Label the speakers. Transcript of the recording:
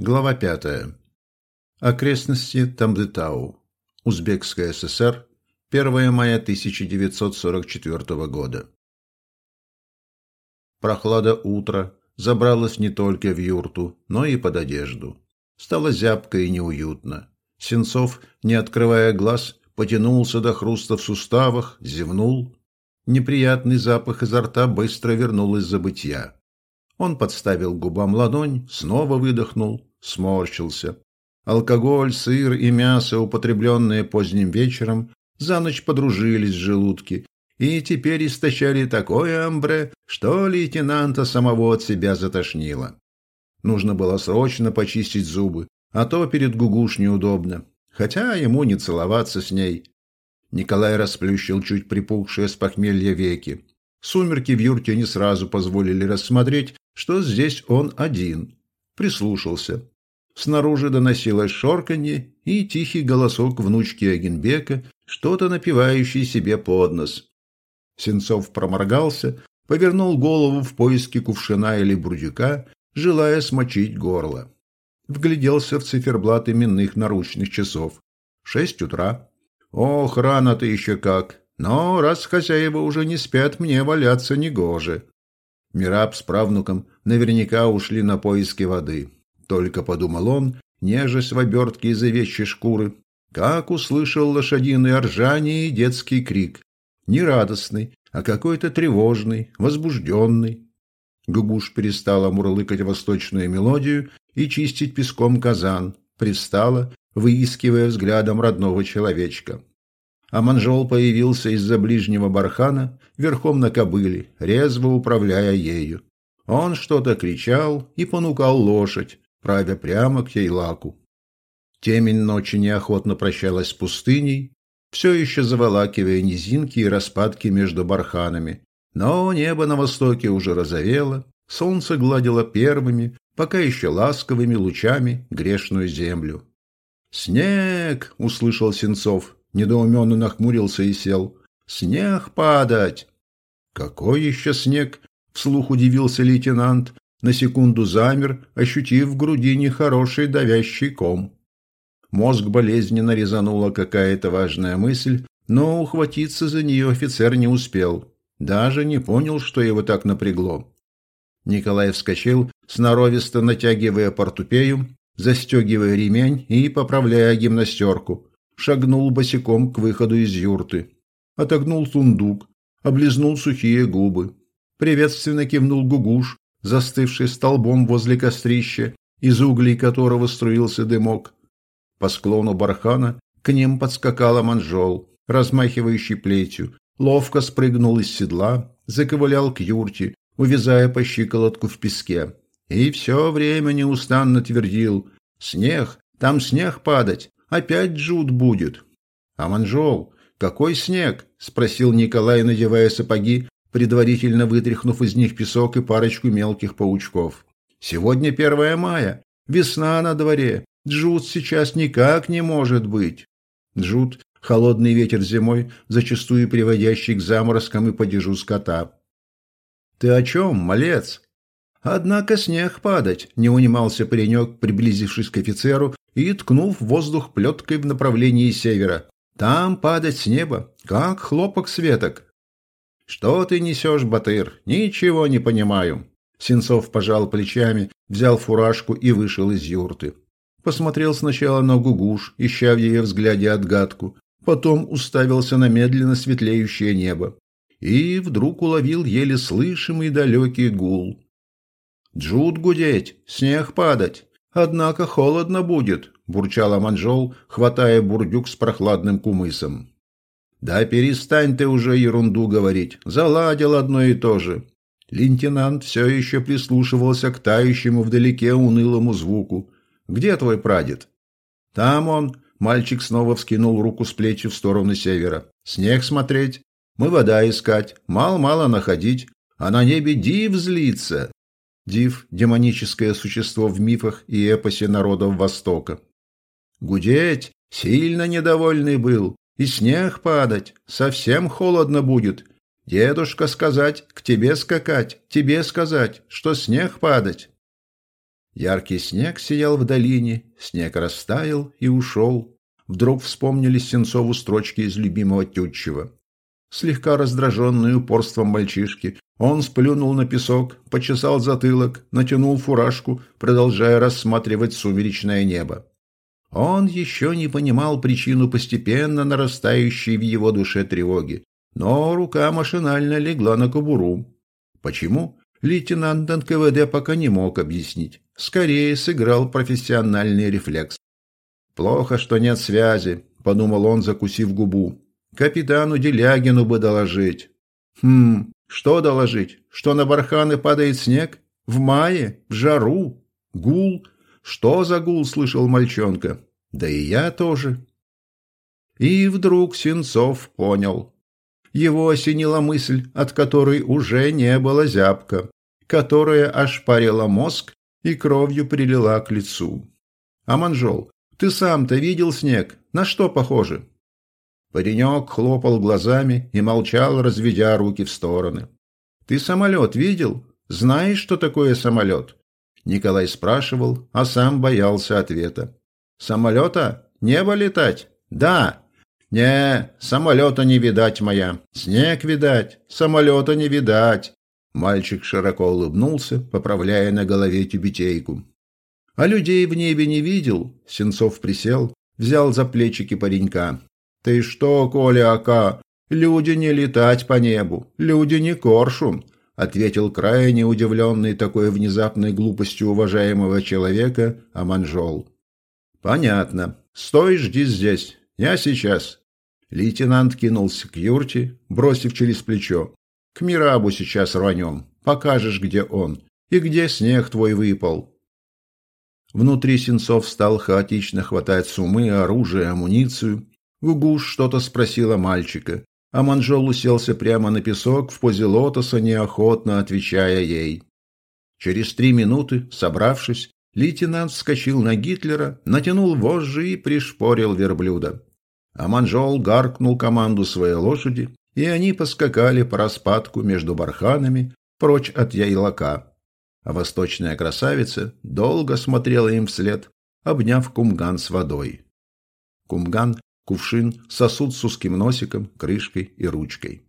Speaker 1: Глава пятая. Окрестности Тамдытау. Узбекская ССР. 1 мая 1944 года. Прохлада утра забралась не только в юрту, но и под одежду. Стало зябко и неуютно. Сенцов, не открывая глаз, потянулся до хруста в суставах, зевнул. Неприятный запах изо рта быстро вернул из забытья. Он подставил губам ладонь, снова выдохнул, сморщился. Алкоголь, сыр и мясо, употребленные поздним вечером, за ночь подружились в желудке и теперь истощали такое амбре, что лейтенанта самого от себя затошнило. Нужно было срочно почистить зубы, а то перед Гугуш неудобно, хотя ему не целоваться с ней. Николай расплющил чуть припухшие с похмелья веки. Сумерки в юрте не сразу позволили рассмотреть, что здесь он один, прислушался. Снаружи доносилось шорканье и тихий голосок внучки Агенбека, что-то напивающий себе под нос. Сенцов проморгался, повернул голову в поиске кувшина или бурдюка, желая смочить горло. Вгляделся в циферблат именных наручных часов. Шесть утра. Ох, рано-то еще как. Но раз хозяева уже не спят, мне валяться негоже. Мираб с правнуком наверняка ушли на поиски воды. Только подумал он, нежесть в обертке из овечьей шкуры, как услышал лошадиное ржание и детский крик. Не радостный, а какой-то тревожный, возбужденный. Гугуш перестала мурлыкать восточную мелодию и чистить песком казан, пристала, выискивая взглядом родного человечка. А манжол появился из-за ближнего бархана, верхом на кобыле, резво управляя ею. Он что-то кричал и понукал лошадь, правя прямо к Ейлаку. Темень ночи неохотно прощалась с пустыней, все еще заволакивая низинки и распадки между барханами. Но небо на востоке уже розовело, солнце гладило первыми, пока еще ласковыми лучами грешную землю. «Снег!» — услышал Сенцов, недоуменно нахмурился и сел. «Снег падать!» «Какой еще снег?» — вслух удивился лейтенант. На секунду замер, ощутив в груди нехороший давящий ком. Мозг болезненно резанула какая-то важная мысль, но ухватиться за нее офицер не успел. Даже не понял, что его так напрягло. Николай вскочил, сноровисто натягивая портупею, застегивая ремень и поправляя гимнастерку шагнул босиком к выходу из юрты. Отогнул сундук, облизнул сухие губы. Приветственно кивнул Гугуш, застывший столбом возле кострища, из углей которого струился дымок. По склону бархана к ним подскакала манжол, размахивающий плетью, ловко спрыгнул из седла, заковылял к юрте, увязая по щиколотку в песке. И все время неустанно твердил «Снег, там снег падать, Опять джут будет. А манжол, какой снег? Спросил Николай, надевая сапоги, предварительно вытряхнув из них песок и парочку мелких паучков. Сегодня первое мая. Весна на дворе. Джут сейчас никак не может быть. Джут – холодный ветер зимой, зачастую приводящий к заморозкам и падежу скота. «Ты о чем, малец?» «Однако снег падать», – не унимался паренек, приблизившись к офицеру и ткнув воздух плеткой в направлении севера. «Там падать с неба, как хлопок светок». «Что ты несешь, Батыр? Ничего не понимаю». Сенцов пожал плечами, взял фуражку и вышел из юрты. Посмотрел сначала на Гугуш, ища в ее взгляде отгадку, потом уставился на медленно светлеющее небо и вдруг уловил еле слышимый далекий гул. «Джуд гудеть, снег падать, однако холодно будет», – бурчала Манжол, хватая бурдюк с прохладным кумысом. «Да перестань ты уже ерунду говорить, заладил одно и то же». Лейтенант все еще прислушивался к тающему вдалеке унылому звуку. «Где твой прадед?» «Там он», – мальчик снова вскинул руку с плечи в сторону севера. «Снег смотреть, мы вода искать, мало-мало находить, а на небе див злится, Див – демоническое существо в мифах и эпосе народов Востока. Гудеть сильно недовольный был, и снег падать, совсем холодно будет. Дедушка сказать, к тебе скакать, тебе сказать, что снег падать. Яркий снег сиял в долине, снег растаял и ушел. Вдруг вспомнили Сенцову строчки из любимого Тютчева. Слегка раздраженный упорством мальчишки, он сплюнул на песок, почесал затылок, натянул фуражку, продолжая рассматривать сумеречное небо. Он еще не понимал причину постепенно нарастающей в его душе тревоги, но рука машинально легла на кобуру. Почему? Лейтенант НКВД пока не мог объяснить. Скорее сыграл профессиональный рефлекс. «Плохо, что нет связи», — подумал он, закусив губу. «Капитану Делягину бы доложить». «Хм, что доложить? Что на барханы падает снег? В мае? В жару? Гул? Что за гул?» — слышал мальчонка. «Да и я тоже». И вдруг Сенцов понял. Его осенила мысль, от которой уже не было зябка, которая ошпарила мозг и кровью прилила к лицу. «Аманжол, ты сам-то видел снег? На что похоже?» Паренек хлопал глазами и молчал, разведя руки в стороны. «Ты самолет видел? Знаешь, что такое самолет?» Николай спрашивал, а сам боялся ответа. «Самолета? Небо летать? Да!» «Не, самолета не видать моя. Снег видать, самолета не видать. Мальчик широко улыбнулся, поправляя на голове тюбетейку. «А людей в небе не видел?» Сенцов присел, взял за плечики паренька. «Ты что, Коля Ака, люди не летать по небу, люди не коршун», ответил крайне удивленный такой внезапной глупостью уважаемого человека Аманжол. «Понятно. Стой, жди здесь. Я сейчас». Лейтенант кинулся к юрте, бросив через плечо. К Мирабу сейчас рванем. Покажешь, где он. И где снег твой выпал. Внутри Сенцов стал хаотично хватать сумы, оружие, амуницию. Гугуш что-то спросила мальчика, а Манжол уселся прямо на песок в позе лотоса, неохотно отвечая ей. Через три минуты, собравшись, лейтенант вскочил на Гитлера, натянул вожжи и пришпорил верблюда. А Манжол гаркнул команду своей лошади, и они поскакали по распадку между барханами прочь от яйлака. А восточная красавица долго смотрела им вслед, обняв кумган с водой. Кумган – кувшин, сосуд с узким носиком, крышкой и ручкой.